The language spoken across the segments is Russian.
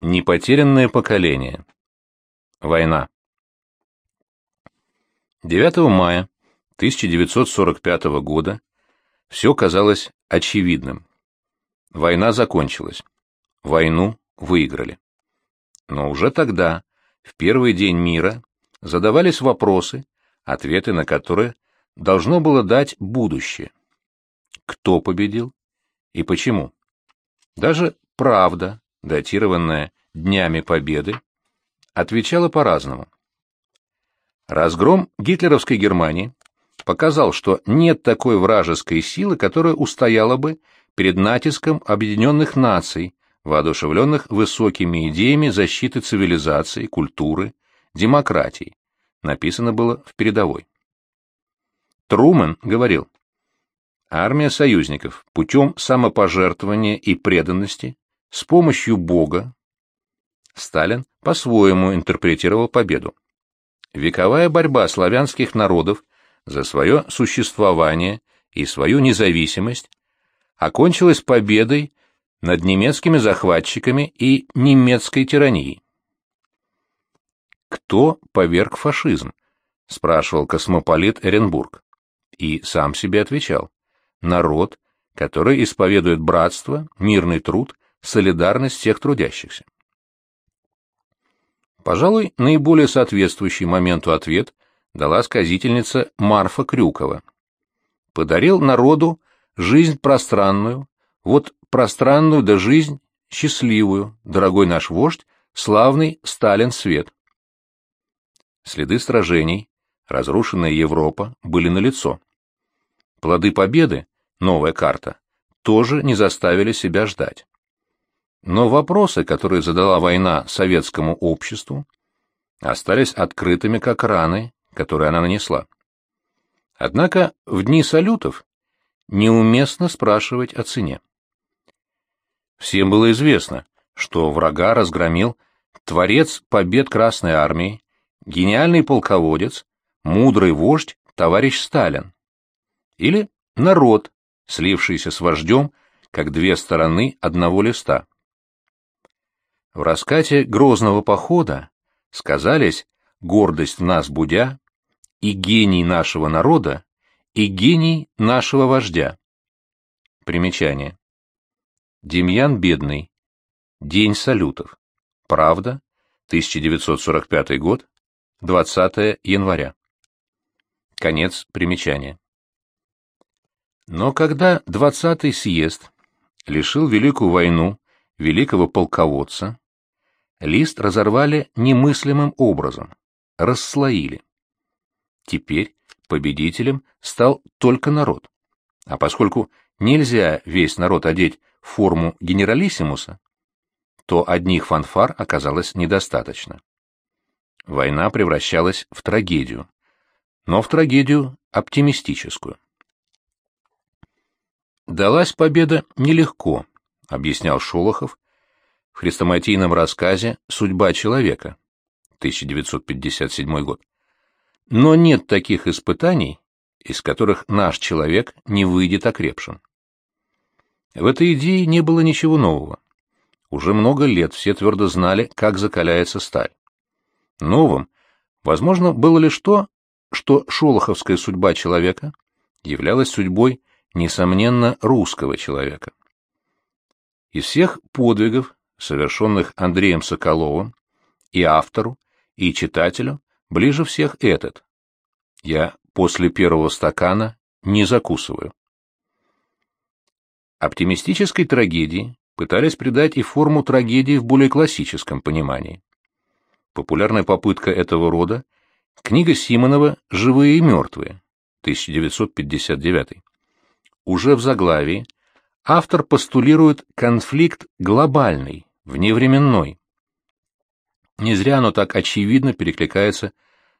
Непотерянное поколение. Война. 9 мая 1945 года все казалось очевидным. Война закончилась. Войну выиграли. Но уже тогда, в первый день мира, задавались вопросы, ответы на которые должно было дать будущее. Кто победил и почему? Даже правда, датированная Днями Победы, отвечала по-разному. Разгром гитлеровской Германии показал, что нет такой вражеской силы, которая устояла бы перед натиском объединенных наций, воодушевленных высокими идеями защиты цивилизации, культуры, демократии. Написано было в передовой. Трумэн говорил, армия союзников путем самопожертвования и преданности, с помощью Бога, Сталин по-своему интерпретировал победу. Вековая борьба славянских народов за свое существование и свою независимость окончилась победой над немецкими захватчиками и немецкой тиранией. «Кто поверг фашизм?» — спрашивал космополит Эренбург. И сам себе отвечал. «Народ, который исповедует братство, мирный труд, солидарность всех трудящихся». Пожалуй, наиболее соответствующий моменту ответ дала сказительница Марфа Крюкова. Подарил народу жизнь пространную, вот пространную да жизнь счастливую, дорогой наш вождь, славный Сталин свет. Следы сражений, разрушенная Европа, были налицо. Плоды победы, новая карта, тоже не заставили себя ждать. Но вопросы, которые задала война советскому обществу, остались открытыми как раны, которые она нанесла. Однако в дни салютов неуместно спрашивать о цене. Всем было известно, что врага разгромил творец побед Красной Армии, гениальный полководец, мудрый вождь, товарищ Сталин. Или народ, слившийся с вождем, как две стороны одного листа. В раскате грозного похода сказались гордость в нас будя и гений нашего народа, и гений нашего вождя. Примечание. Демьян Бедный. День салютов. Правда. 1945 год. 20 января. Конец примечания. Но когда 20-й съезд лишил Великую войну великого полководца, Лист разорвали немыслимым образом, расслоили. Теперь победителем стал только народ. А поскольку нельзя весь народ одеть в форму генералиссимуса, то одних фанфар оказалось недостаточно. Война превращалась в трагедию, но в трагедию оптимистическую. Далась победа нелегко, объяснял Шолохов в хрестоматийном рассказе «Судьба человека» 1957 год. Но нет таких испытаний, из которых наш человек не выйдет окрепшим. В этой идее не было ничего нового. Уже много лет все твердо знали, как закаляется сталь. Новым, возможно, было лишь то, что шолоховская судьба человека являлась судьбой, несомненно, русского человека. Из всех подвигов, совершенных Андреем Соколовым, и автору, и читателю ближе всех этот. Я после первого стакана не закусываю. Оптимистической трагедии пытались придать и форму трагедии в более классическом понимании. Популярная попытка этого рода – книга Симонова «Живые и мертвые» 1959. Уже в заглавии автор постулирует конфликт глобальный, вневременной. Не зря оно так очевидно перекликается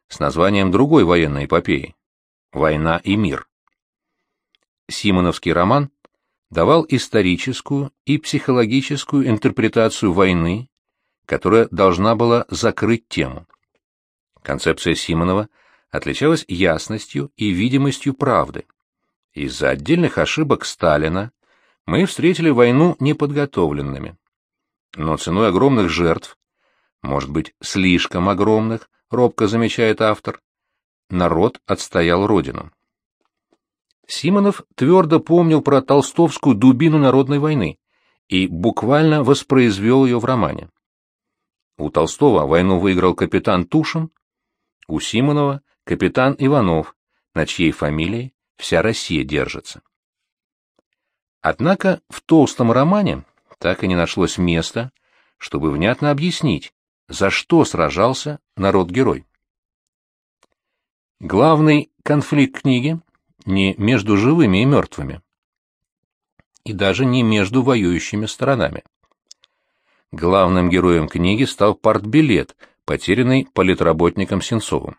с названием другой военной эпопеи «Война и мир». Симоновский роман давал историческую и психологическую интерпретацию войны, которая должна была закрыть тему. Концепция Симонова отличалась ясностью и видимостью правды. Из-за отдельных ошибок Сталина мы встретили войну неподготовленными. Но ценой огромных жертв, может быть, слишком огромных, робко замечает автор, народ отстоял родину. Симонов твердо помнил про толстовскую дубину народной войны и буквально воспроизвел ее в романе. У Толстого войну выиграл капитан Тушин, у Симонова — капитан Иванов, на чьей фамилии вся Россия держится. Однако в толстом романе так и не нашлось места, чтобы внятно объяснить, за что сражался народ-герой. Главный конфликт книги не между живыми и мертвыми, и даже не между воюющими сторонами. Главным героем книги стал партбилет, потерянный политработником Сенцовым.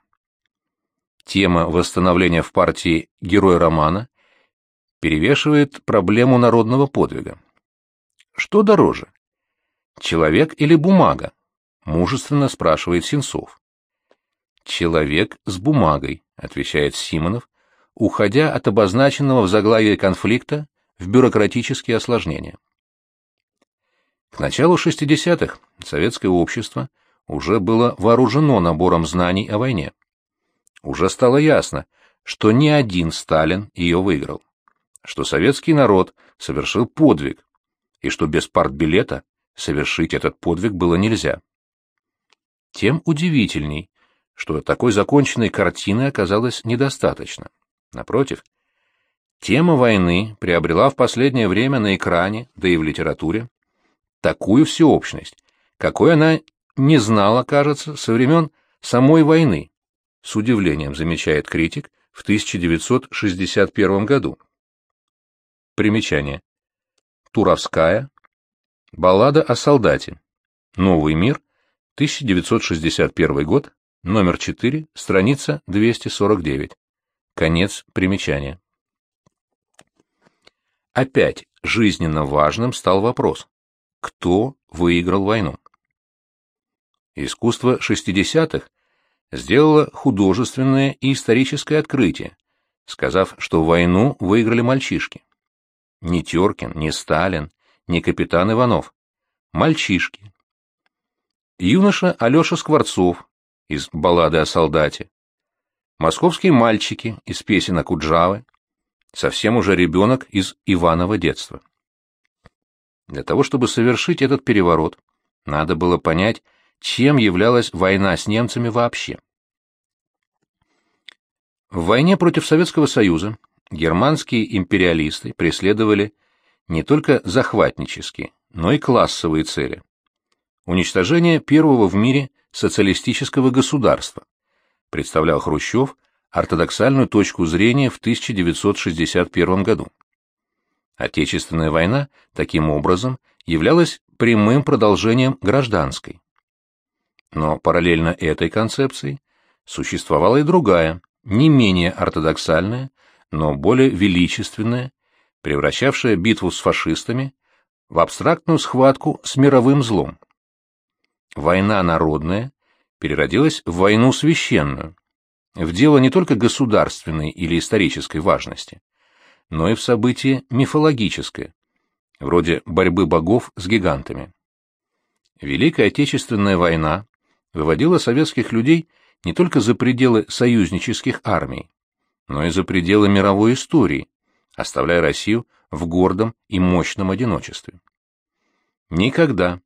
Тема восстановления в партии герой романа перевешивает проблему народного подвига. Что дороже? Человек или бумага? Мужественно спрашивает Сенцов. Человек с бумагой, отвечает Симонов, уходя от обозначенного в заглавии конфликта в бюрократические осложнения. К началу 60-х советское общество уже было вооружено набором знаний о войне. Уже стало ясно, что ни один Сталин ее выиграл, что советский народ совершил подвиг, и что без партбилета совершить этот подвиг было нельзя. Тем удивительней, что такой законченной картины оказалось недостаточно. Напротив, тема войны приобрела в последнее время на экране, да и в литературе, такую всеобщность, какой она не знала, кажется, со времен самой войны, с удивлением замечает критик в 1961 году. Примечание. Туровская. Баллада о солдате. Новый мир. 1961 год. Номер 4. Страница 249. Конец примечания. Опять жизненно важным стал вопрос, кто выиграл войну? Искусство 60-х сделало художественное и историческое открытие, сказав, что войну выиграли мальчишки. Ни Теркин, ни Сталин, ни капитан Иванов. Мальчишки. Юноша Алеша Скворцов из «Баллады о солдате», Московские мальчики из песен Куджавы, совсем уже ребенок из Иванова детства. Для того, чтобы совершить этот переворот, надо было понять, чем являлась война с немцами вообще. В войне против Советского Союза германские империалисты преследовали не только захватнические, но и классовые цели. Уничтожение первого в мире социалистического государства, представлял Хрущев ортодоксальную точку зрения в 1961 году. Отечественная война, таким образом, являлась прямым продолжением гражданской. Но параллельно этой концепции существовала и другая, не менее ортодоксальная, но более величественная, превращавшая битву с фашистами в абстрактную схватку с мировым злом. Война народная переродилась в войну священную, в дело не только государственной или исторической важности, но и в событие мифологическое, вроде борьбы богов с гигантами. Великая Отечественная война выводила советских людей не только за пределы союзнических армий, но и за пределы мировой истории, оставляя Россию в гордом и мощном одиночестве. Никогда,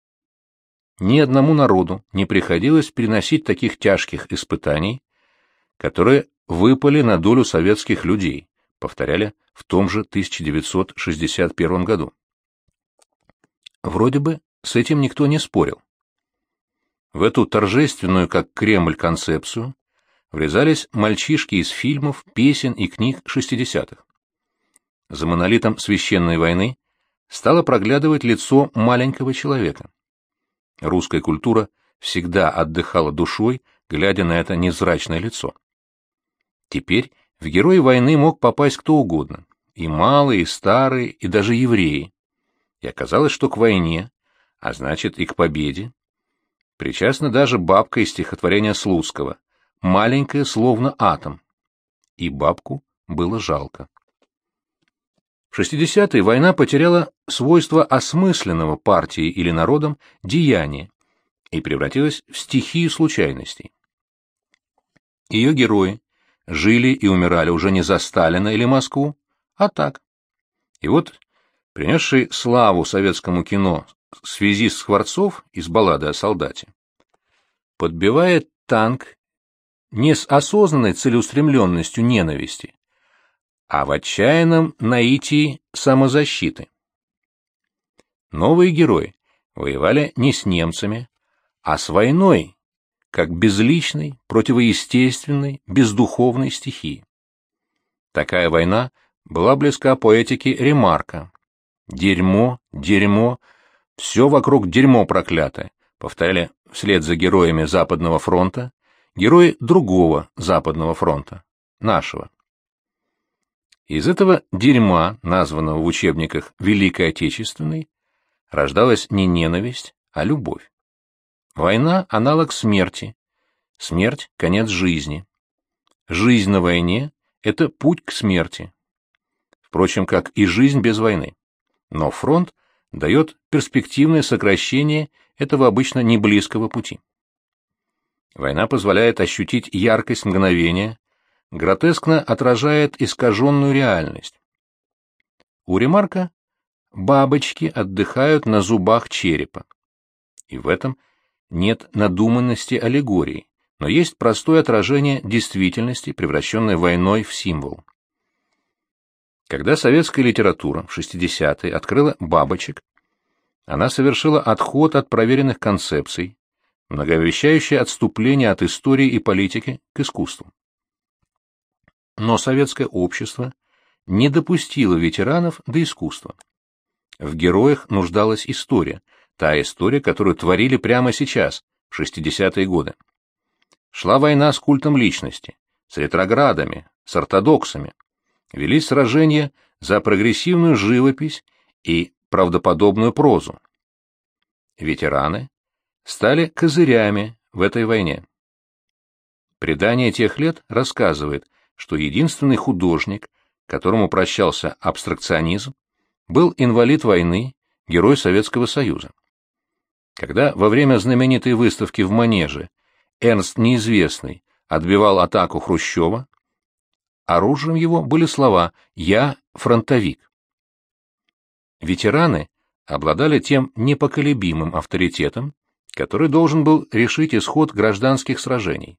ни одному народу не приходилось переносить таких тяжких испытаний, которые выпали на долю советских людей, повторяли в том же 1961 году. Вроде бы с этим никто не спорил. В эту торжественную, как Кремль, концепцию врезались мальчишки из фильмов, песен и книг 60-х. За монолитом священной войны стало проглядывать лицо маленького человека. Русская культура всегда отдыхала душой, глядя на это невзрачное лицо. Теперь в герои войны мог попасть кто угодно, и малые, и старые, и даже евреи. И оказалось, что к войне, а значит и к победе, причастна даже бабка из стихотворения Слуцкого, маленькая, словно атом. И бабку было жалко. В 60-е война потеряла свойство осмысленного партией или народом деяния и превратилась в стихию случайностей. Ее герои жили и умирали уже не за Сталина или Москву, а так. И вот, принесший славу советскому кино связист Скворцов из баллады о солдате, подбивает танк не с осознанной целеустремленностью ненависти, а в отчаянном наитии самозащиты. Новые герои воевали не с немцами, а с войной, как безличной, противоестественной, бездуховной стихии. Такая война была близка поэтике Ремарка. «Дерьмо, дерьмо, все вокруг дерьмо проклятое», повторяли вслед за героями Западного фронта герои другого Западного фронта, нашего. Из этого дерьма, названного в учебниках Великой Отечественной, рождалась не ненависть, а любовь. Война — аналог смерти. Смерть — конец жизни. Жизнь на войне — это путь к смерти. Впрочем, как и жизнь без войны. Но фронт дает перспективное сокращение этого обычно неблизкого пути. Война позволяет ощутить яркость мгновения, гротескно отражает искаженную реальность. У Ремарка бабочки отдыхают на зубах черепа. И в этом – нет надуманности аллегории, но есть простое отражение действительности, превращенной войной в символ. Когда советская литература в 60-е открыла бабочек, она совершила отход от проверенных концепций, многообещающее отступление от истории и политики к искусству. Но советское общество не допустило ветеранов до искусства. В героях нуждалась история, та история, которую творили прямо сейчас, в 60-е годы. Шла война с культом личности, с ретроградами, с ортодоксами. Велись сражения за прогрессивную живопись и правдоподобную прозу. Ветераны стали козырями в этой войне. Предание тех лет рассказывает, что единственный художник, которому прощался абстракционизм, был инвалид войны, герой Советского Союза. Когда во время знаменитой выставки в Манеже Эрнст Неизвестный отбивал атаку Хрущева, оружием его были слова «Я фронтовик». Ветераны обладали тем непоколебимым авторитетом, который должен был решить исход гражданских сражений.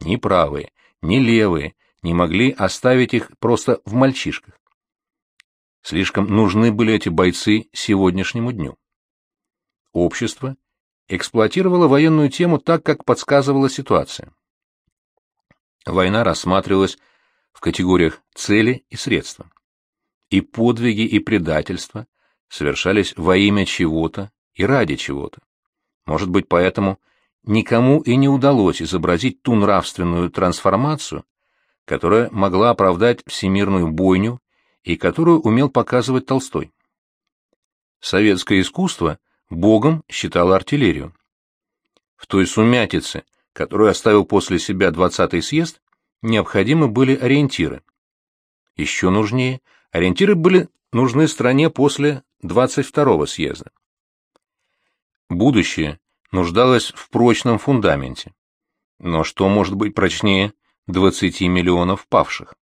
Ни правые, ни левые не могли оставить их просто в мальчишках. Слишком нужны были эти бойцы сегодняшнему дню. Общество эксплуатировало военную тему так, как подсказывала ситуация. Война рассматривалась в категориях цели и средства. И подвиги, и предательства совершались во имя чего-то и ради чего-то. Может быть, поэтому никому и не удалось изобразить ту нравственную трансформацию, которая могла оправдать всемирную бойню и которую умел показывать Толстой. Советское искусство – Богом считала артиллерию. В той сумятице, которую оставил после себя двадцатый съезд, необходимы были ориентиры. Еще нужнее, ориентиры были нужны стране после 22-го съезда. Будущее нуждалось в прочном фундаменте. Но что может быть прочнее 20 миллионов павших?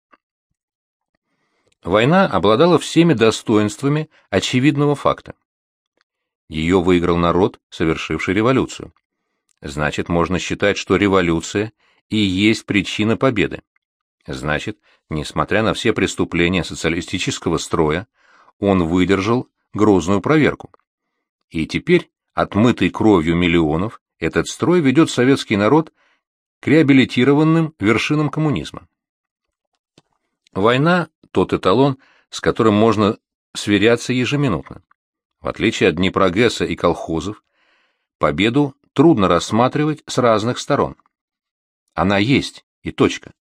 Война обладала всеми достоинствами очевидного факта. Ее выиграл народ, совершивший революцию. Значит, можно считать, что революция и есть причина победы. Значит, несмотря на все преступления социалистического строя, он выдержал грозную проверку. И теперь, отмытый кровью миллионов, этот строй ведет советский народ к реабилитированным вершинам коммунизма. Война – тот эталон, с которым можно сверяться ежеминутно. В отличие от Днепрогресса и колхозов, победу трудно рассматривать с разных сторон. Она есть, и точка.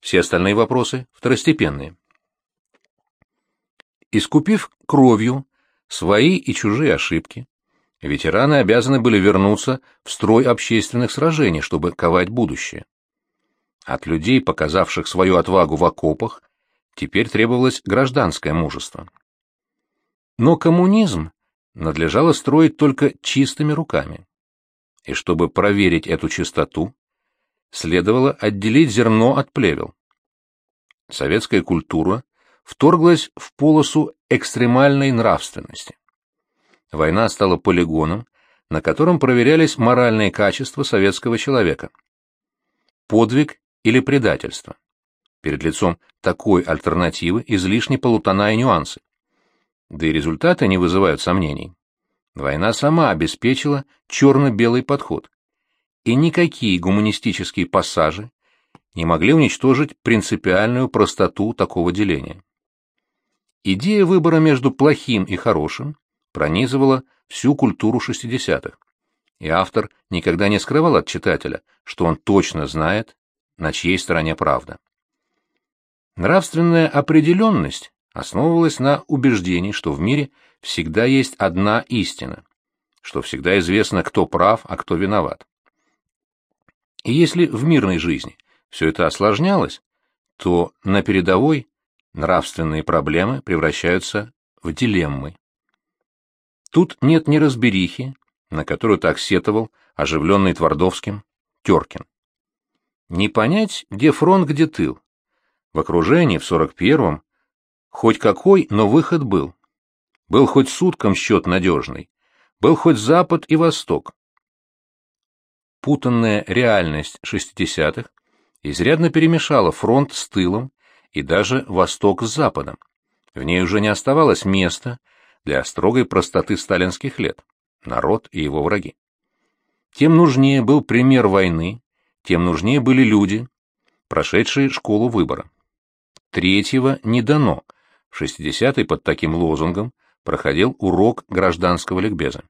Все остальные вопросы второстепенные. Искупив кровью свои и чужие ошибки, ветераны обязаны были вернуться в строй общественных сражений, чтобы ковать будущее. От людей, показавших свою отвагу в окопах, теперь требовалось гражданское мужество. Но коммунизм надлежало строить только чистыми руками. И чтобы проверить эту чистоту, следовало отделить зерно от плевел. Советская культура вторглась в полосу экстремальной нравственности. Война стала полигоном, на котором проверялись моральные качества советского человека. Подвиг или предательство. Перед лицом такой альтернативы излишне полутона и нюансы. Да и результаты не вызывают сомнений. Война сама обеспечила черно-белый подход. И никакие гуманистические пассажи не могли уничтожить принципиальную простоту такого деления. Идея выбора между плохим и хорошим пронизывала всю культуру 60-х, и автор никогда не скрывал от читателя, что он точно знает, на чьей стороне правда. Нравственная определенность основывалась на убеждении, что в мире всегда есть одна истина, что всегда известно, кто прав, а кто виноват. И если в мирной жизни все это осложнялось, то на передовой нравственные проблемы превращаются в дилеммы. Тут нет неразберихи, на которую так сетовал оживленный Твардовским Теркин. Не понять, где фронт, где тыл. В окружении в 41-м хоть какой, но выход был. Был хоть суткам счет надежный, был хоть Запад и Восток. Путанная реальность 60-х изрядно перемешала фронт с тылом и даже Восток с Западом. В ней уже не оставалось места для строгой простоты сталинских лет, народ и его враги. Тем нужнее был пример войны, тем нужнее были люди, прошедшие школу выбора. Третьего не дано. В 60-й под таким лозунгом проходил урок гражданского ликбеза.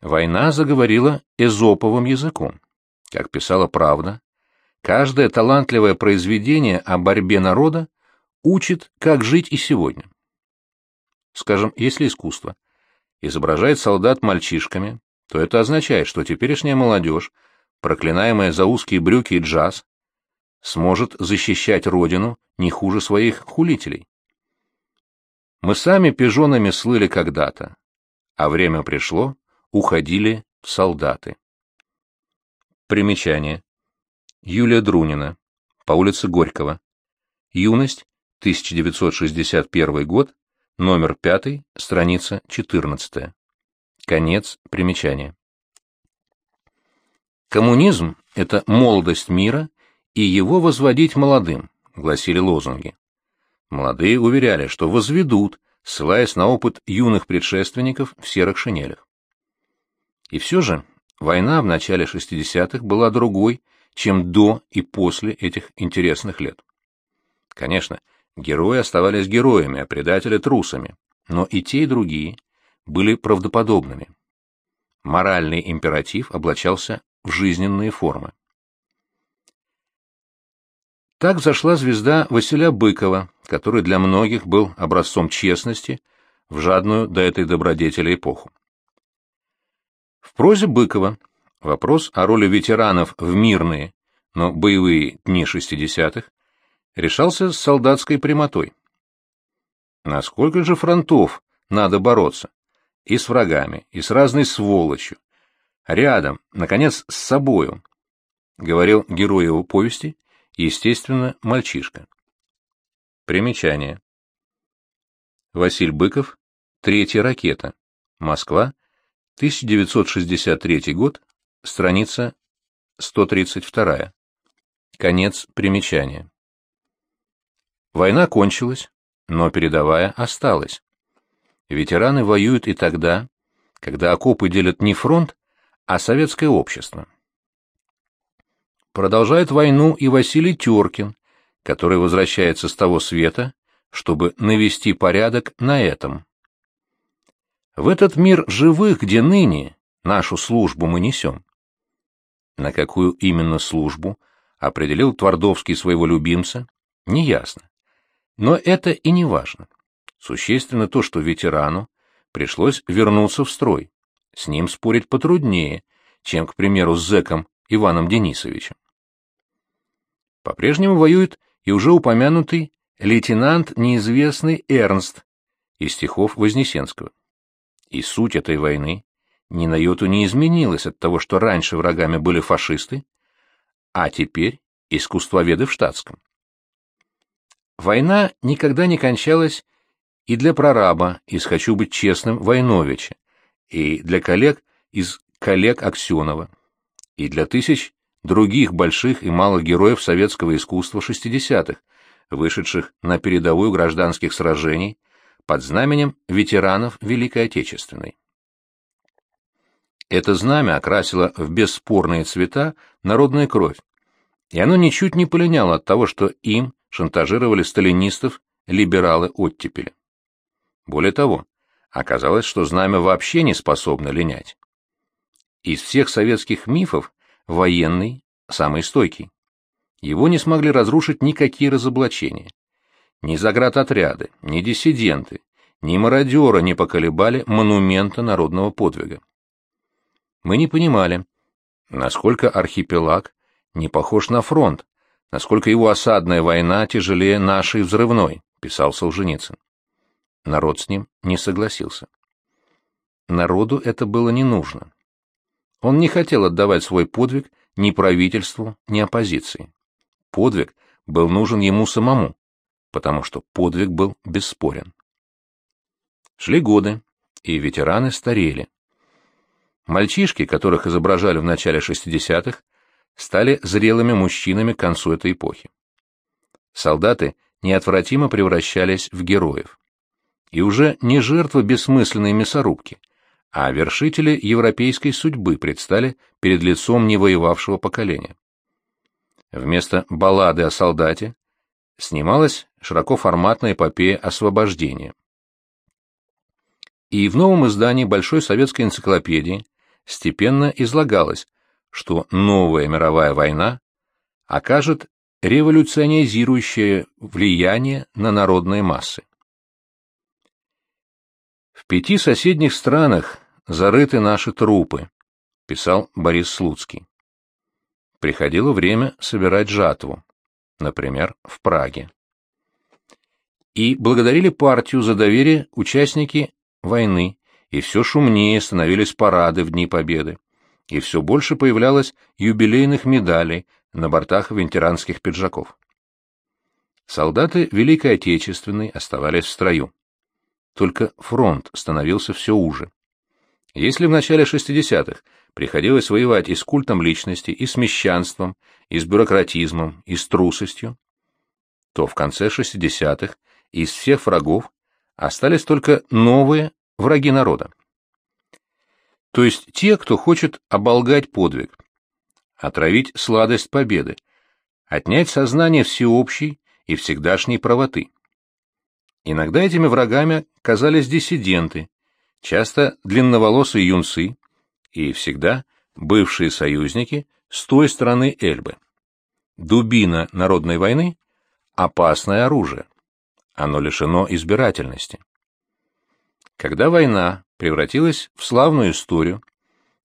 Война заговорила эзоповым языком. Как писала «Правда», каждое талантливое произведение о борьбе народа учит, как жить и сегодня. Скажем, если искусство изображает солдат мальчишками, то это означает, что теперешняя молодежь, проклинаемая за узкие брюки и джаз, сможет защищать родину не хуже своих хулителей. Мы сами пижонами слыли когда-то, а время пришло, уходили в солдаты. Примечание. Юлия Друнина. По улице Горького. Юность, 1961 год, номер 5, страница 14. Конец примечания. Коммунизм – это молодость мира и его возводить молодым, гласили лозунги. Молодые уверяли, что возведут, ссылаясь на опыт юных предшественников в серых шинелях. И все же война в начале 60-х была другой, чем до и после этих интересных лет. Конечно, герои оставались героями, а предатели — трусами, но и те, и другие были правдоподобными. Моральный императив облачался в жизненные формы. Так зашла звезда Василя Быкова, который для многих был образцом честности в жадную до этой добродетели эпоху. В прозе Быкова вопрос о роли ветеранов в мирные, но боевые дни 60-х решался с солдатской прямотой. Насколько же фронтов надо бороться? И с врагами, и с разной сволочью. Рядом, наконец, с собою, — говорил герой его повести Естественно, мальчишка. Примечание. Василь Быков. Третья ракета. Москва. 1963 год. Страница 132. Конец примечания. Война кончилась, но передовая осталась. Ветераны воюют и тогда, когда окопы делят не фронт, а советское общество продолжает войну и Василий Тюркин, который возвращается с того света, чтобы навести порядок на этом. В этот мир живых, где ныне нашу службу мы несем. На какую именно службу определил Твардовский своего любимца, неясно. Но это и не важно. Существенно то, что ветерану пришлось вернуться в строй. С ним спорить потруднее, чем, к примеру, с зэком Иваном Денисовичем. По-прежнему воюет и уже упомянутый лейтенант неизвестный Эрнст, из стихов Вознесенского. И суть этой войны ни на йоту не изменилась от того, что раньше врагами были фашисты, а теперь искусствоведы в штатском. Война никогда не кончалась и для прораба из «Хочу быть честным» Войновича, и для коллег из коллег Аксенова, и для тысяч других больших и малых героев советского искусства 60-х, вышедших на передовую гражданских сражений под знаменем ветеранов Великой Отечественной. Это знамя окрасило в бесспорные цвета народная кровь, и оно ничуть не полиняло от того, что им шантажировали сталинистов либералы оттепели. Более того, оказалось, что знамя вообще не способно линять. Из всех советских мифов военный самый стойкий. Его не смогли разрушить никакие разоблачения. Ни заградотряды, ни диссиденты, ни мародеры не поколебали монумента народного подвига. Мы не понимали, насколько архипелаг не похож на фронт, насколько его осадная война тяжелее нашей взрывной, писал Солженицын. Народ с ним не согласился. Народу это было не нужно. Он не хотел отдавать свой подвиг ни правительству, ни оппозиции. Подвиг был нужен ему самому, потому что подвиг был бесспорен. Шли годы, и ветераны старели. Мальчишки, которых изображали в начале 60-х, стали зрелыми мужчинами к концу этой эпохи. Солдаты неотвратимо превращались в героев. И уже не жертвы бессмысленной мясорубки, а вершители европейской судьбы предстали перед лицом невоевавшего поколения. Вместо баллады о солдате снималась широкоформатная эпопея освобождения. И в новом издании Большой советской энциклопедии степенно излагалось, что новая мировая война окажет революционизирующее влияние на народные массы. В пяти соседних странах зарыты наши трупы, писал Борис Слуцкий. Приходило время собирать жатву, например, в Праге. И благодарили партию за доверие участники войны, и все шумнее становились парады в Дни Победы и все больше появлялось юбилейных медалей на бортах ветеранских пиджаков. Солдаты Великой Отечественной оставались в строю. Только фронт становился все уже. Если в начале 60-х приходилось воевать и с культом личности, и с мещанством, и с бюрократизмом, и с трусостью, то в конце 60-х из всех врагов остались только новые враги народа то есть те, кто хочет оболгать подвиг, отравить сладость победы, отнять сознание всеобщей и всегдашней правоты. Иногда этими врагами казались диссиденты, часто длинноволосые юнцы и всегда бывшие союзники с той стороны Эльбы. Дубина народной войны – опасное оружие. Оно лишено избирательности. Когда война превратилась в славную историю,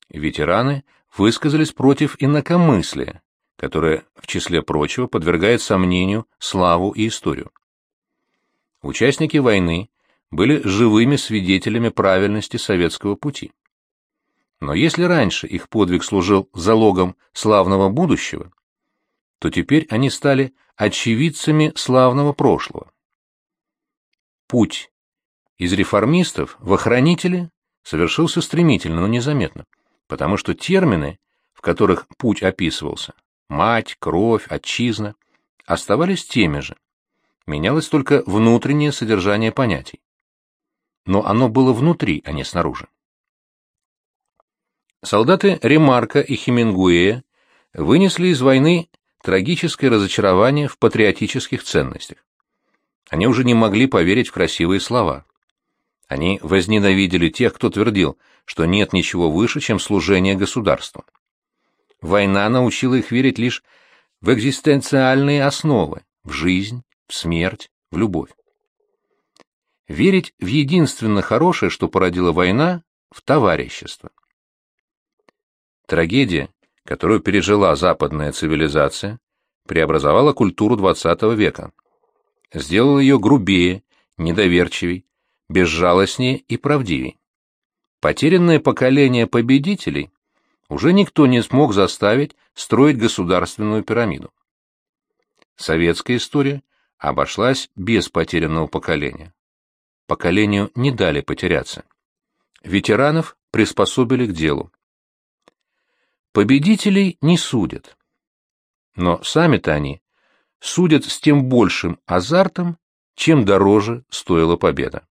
ветераны высказались против инакомыслия, которое, в числе прочего, подвергает сомнению славу и историю. Участники войны были живыми свидетелями правильности советского пути. Но если раньше их подвиг служил залогом славного будущего, то теперь они стали очевидцами славного прошлого. Путь из реформистов в охранители совершился стремительно, но незаметно, потому что термины, в которых путь описывался – мать, кровь, отчизна – оставались теми же. Менялось только внутреннее содержание понятий. Но оно было внутри, а не снаружи. Солдаты Ремарка и Хемингуэя вынесли из войны трагическое разочарование в патриотических ценностях. Они уже не могли поверить в красивые слова. Они возненавидели тех, кто твердил, что нет ничего выше, чем служение государству. Война научила их верить лишь в экзистенциальные основы, в жизнь, в смерть, в любовь. Верить в единственно хорошее, что породила война, в товарищество. Трагедия, которую пережила западная цивилизация, преобразовала культуру XX века, сделала ее грубее, недоверчивей, безжалостнее и правдивее. Потерянное поколение победителей уже никто не смог заставить строить государственную пирамиду. Советская история обошлась без потерянного поколения. Поколению не дали потеряться. Ветеранов приспособили к делу. Победителей не судят. Но сами-то они судят с тем большим азартом, чем дороже стоила победа.